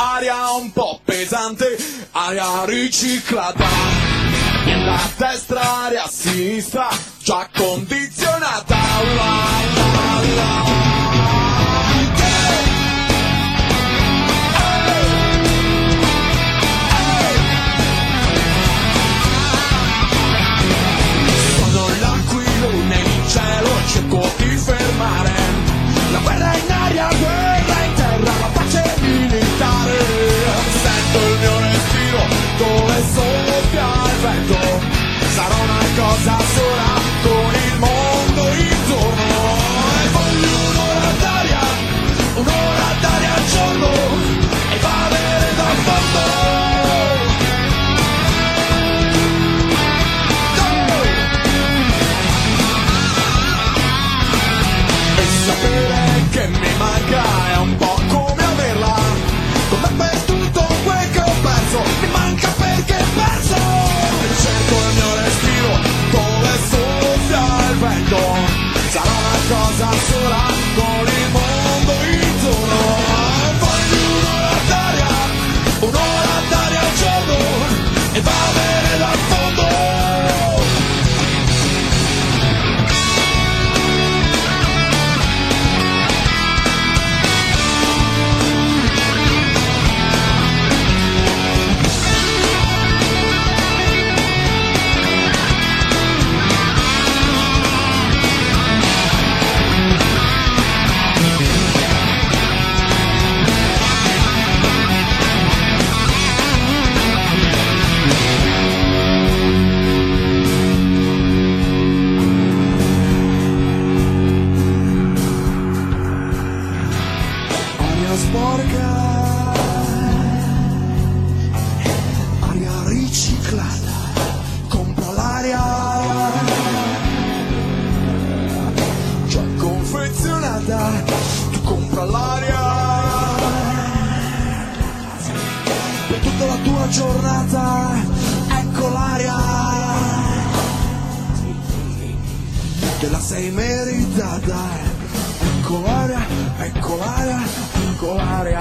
aria un po' pesante, aria riciclata. Aria destra, aria sinistra, già condizionata. La, la, la. cause I saw vita, tu compra l'aria. Per tutta la tua giornata, ecco l'aria, te la sei meritata, ecco l'aria, ecco l'aria, ecco l'aria.